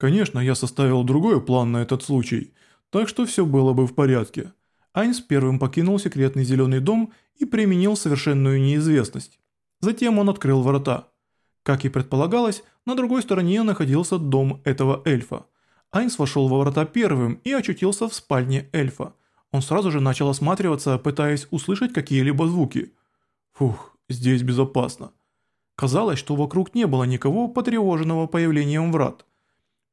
Конечно, я составил другой план на этот случай, так что все было бы в порядке. Айнс первым покинул секретный зеленый дом и применил совершенную неизвестность. Затем он открыл ворота. Как и предполагалось, на другой стороне находился дом этого эльфа. Айнс вошел во ворота первым и очутился в спальне эльфа. Он сразу же начал осматриваться, пытаясь услышать какие-либо звуки. Фух, здесь безопасно. Казалось, что вокруг не было никого потревоженного появлением врат.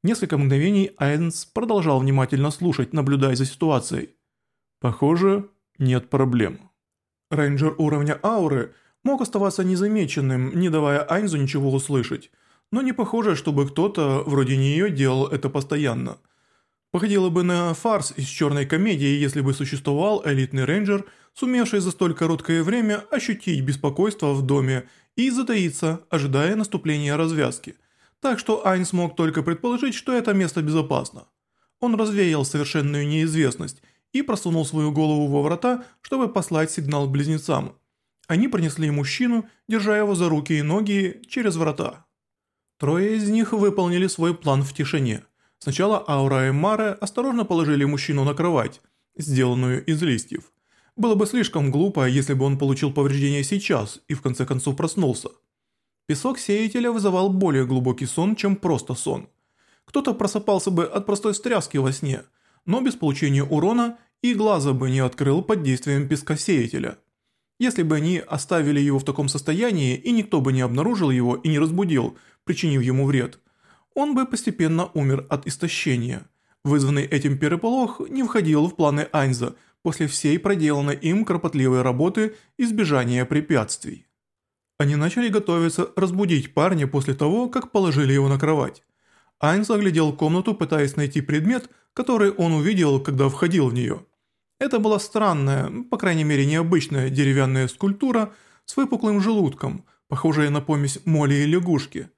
Несколько мгновений Айнс продолжал внимательно слушать, наблюдая за ситуацией. Похоже, нет проблем. Рейнджер уровня ауры мог оставаться незамеченным, не давая Айнзу ничего услышать, но не похоже, чтобы кто-то вроде нее делал это постоянно. Походило бы на фарс из черной комедии, если бы существовал элитный рейнджер, сумевший за столь короткое время ощутить беспокойство в доме и затаиться, ожидая наступления развязки. Так что Айнс мог только предположить, что это место безопасно. Он развеял совершенную неизвестность и просунул свою голову во врата, чтобы послать сигнал близнецам. Они принесли мужчину, держа его за руки и ноги через врата. Трое из них выполнили свой план в тишине. Сначала Аура и Маре осторожно положили мужчину на кровать, сделанную из листьев. Было бы слишком глупо, если бы он получил повреждение сейчас и в конце концов проснулся. Песок сеятеля вызывал более глубокий сон, чем просто сон. Кто-то просыпался бы от простой стряски во сне, но без получения урона и глаза бы не открыл под действием пескосеятеля. Если бы они оставили его в таком состоянии и никто бы не обнаружил его и не разбудил, причинив ему вред, он бы постепенно умер от истощения. Вызванный этим переполох не входил в планы Айнза после всей проделанной им кропотливой работы избежания препятствий. Они начали готовиться разбудить парня после того, как положили его на кровать. Айнс оглядел комнату, пытаясь найти предмет, который он увидел, когда входил в нее. Это была странная, по крайней мере необычная деревянная скульптура с выпуклым желудком, похожая на помесь моли и лягушки.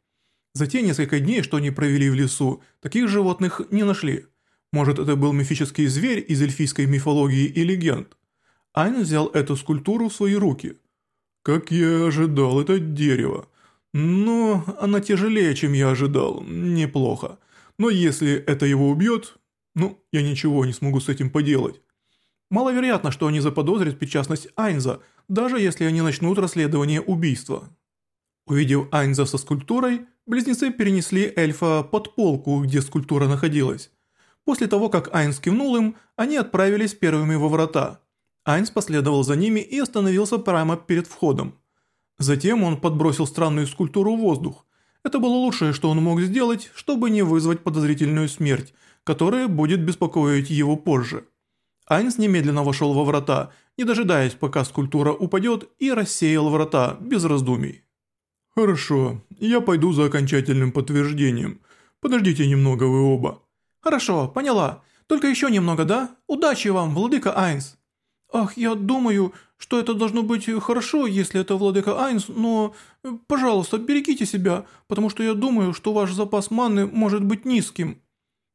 За те несколько дней, что они провели в лесу, таких животных не нашли. Может это был мифический зверь из эльфийской мифологии и легенд. Айн взял эту скульптуру в свои руки. Как я ожидал, это дерево. Но она тяжелее, чем я ожидал. Неплохо. Но если это его убьет, ну, я ничего не смогу с этим поделать. Маловероятно, что они заподозрят причастность Айнза, даже если они начнут расследование убийства. Увидев Айнза со скульптурой, близнецы перенесли эльфа под полку, где скульптура находилась. После того, как Айнз кивнул им, они отправились первыми во врата. Айнз последовал за ними и остановился прямо перед входом. Затем он подбросил странную скульптуру в воздух. Это было лучшее, что он мог сделать, чтобы не вызвать подозрительную смерть, которая будет беспокоить его позже. Айнс немедленно вошел во врата, не дожидаясь, пока скульптура упадет, и рассеял врата, без раздумий. «Хорошо, я пойду за окончательным подтверждением. Подождите немного вы оба». «Хорошо, поняла. Только еще немного, да? Удачи вам, владыка Айнс». «Ах, я думаю, что это должно быть хорошо, если это владыка Айнс, но, пожалуйста, берегите себя, потому что я думаю, что ваш запас маны может быть низким».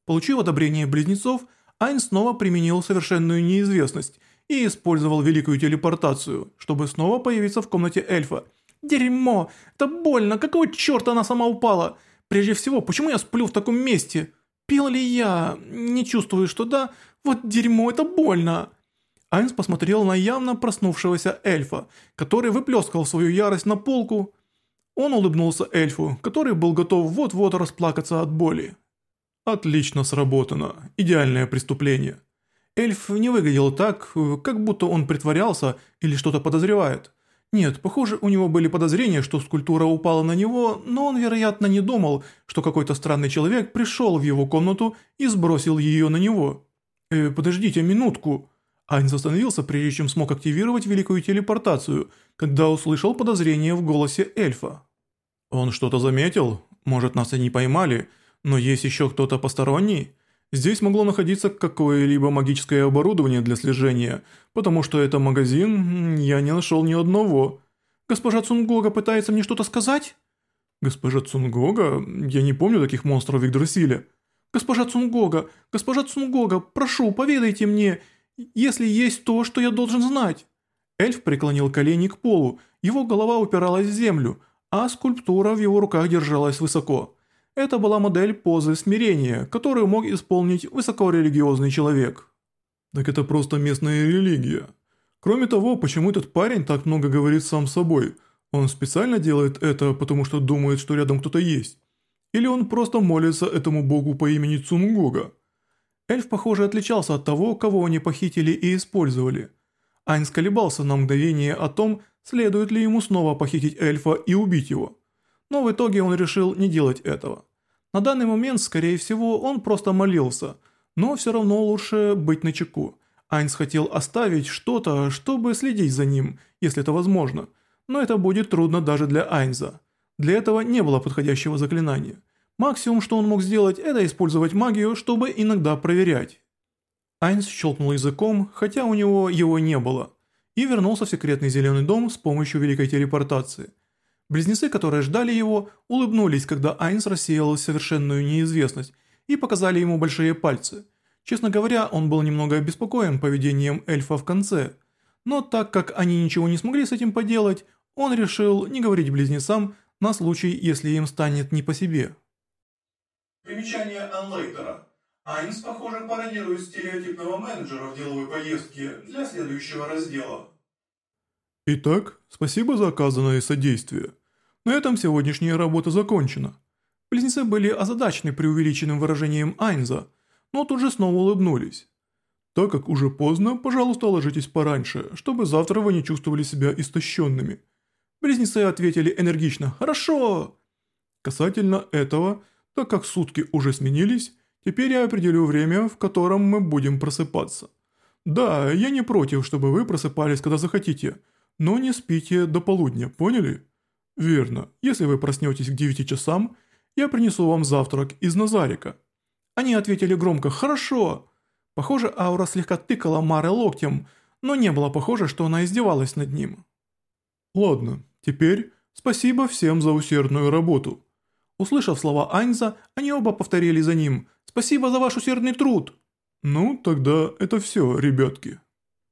Получив одобрение близнецов, Айн снова применил совершенную неизвестность и использовал великую телепортацию, чтобы снова появиться в комнате эльфа. «Дерьмо! Это больно! Какого черта она сама упала? Прежде всего, почему я сплю в таком месте? Пил ли я? Не чувствую, что да. Вот дерьмо, это больно!» Айнс посмотрел на явно проснувшегося эльфа, который выплескал свою ярость на полку. Он улыбнулся эльфу, который был готов вот-вот расплакаться от боли. Отлично сработано. Идеальное преступление. Эльф не выглядел так, как будто он притворялся или что-то подозревает. Нет, похоже, у него были подозрения, что скульптура упала на него, но он, вероятно, не думал, что какой-то странный человек пришел в его комнату и сбросил ее на него. «Э, подождите минутку». Айнс остановился, прежде чем смог активировать великую телепортацию, когда услышал подозрение в голосе эльфа. «Он что-то заметил? Может, нас и не поймали?» Но есть еще кто-то посторонний? Здесь могло находиться какое-либо магическое оборудование для слежения, потому что это магазин, я не нашел ни одного. Госпожа Цунгога пытается мне что-то сказать? Госпожа Цунгога? Я не помню таких монстров в Игдрасиле. Госпожа Цунгога, госпожа Цунгога, прошу, поведайте мне, если есть то, что я должен знать. Эльф преклонил колени к полу, его голова упиралась в землю, а скульптура в его руках держалась высоко. Это была модель позы смирения, которую мог исполнить высокорелигиозный человек. Так это просто местная религия. Кроме того, почему этот парень так много говорит сам собой? Он специально делает это, потому что думает, что рядом кто-то есть? Или он просто молится этому богу по имени Цунгога? Эльф, похоже, отличался от того, кого они похитили и использовали. Айнс колебался на мгновение о том, следует ли ему снова похитить эльфа и убить его но в итоге он решил не делать этого. На данный момент, скорее всего, он просто молился, но все равно лучше быть начеку. Айнс хотел оставить что-то, чтобы следить за ним, если это возможно, но это будет трудно даже для Айнза. Для этого не было подходящего заклинания. Максимум, что он мог сделать, это использовать магию, чтобы иногда проверять. Айнс щелкнул языком, хотя у него его не было, и вернулся в секретный зеленый дом с помощью великой телепортации – Близнецы, которые ждали его, улыбнулись, когда Айнс рассеял совершенную неизвестность и показали ему большие пальцы. Честно говоря, он был немного обеспокоен поведением эльфа в конце, но так как они ничего не смогли с этим поделать, он решил не говорить близнецам на случай, если им станет не по себе. Примечание Анлейтера. Айнс, похоже, пародирует стереотипного менеджера в деловой поездке для следующего раздела. Итак, спасибо за оказанное содействие. На этом сегодняшняя работа закончена. Близнецы были озадачены преувеличенным выражением Айнза, но тут же снова улыбнулись. Так как уже поздно, пожалуйста, ложитесь пораньше, чтобы завтра вы не чувствовали себя истощенными. Близнецы ответили энергично «Хорошо!». Касательно этого, так как сутки уже сменились, теперь я определю время, в котором мы будем просыпаться. Да, я не против, чтобы вы просыпались, когда захотите – но не спите до полудня, поняли? Верно, если вы проснетесь к 9 часам, я принесу вам завтрак из Назарика. Они ответили громко «Хорошо». Похоже, Аура слегка тыкала Мары локтем, но не было похоже, что она издевалась над ним. Ладно, теперь спасибо всем за усердную работу. Услышав слова Айнза, они оба повторили за ним «Спасибо за ваш усердный труд». Ну, тогда это все, ребятки.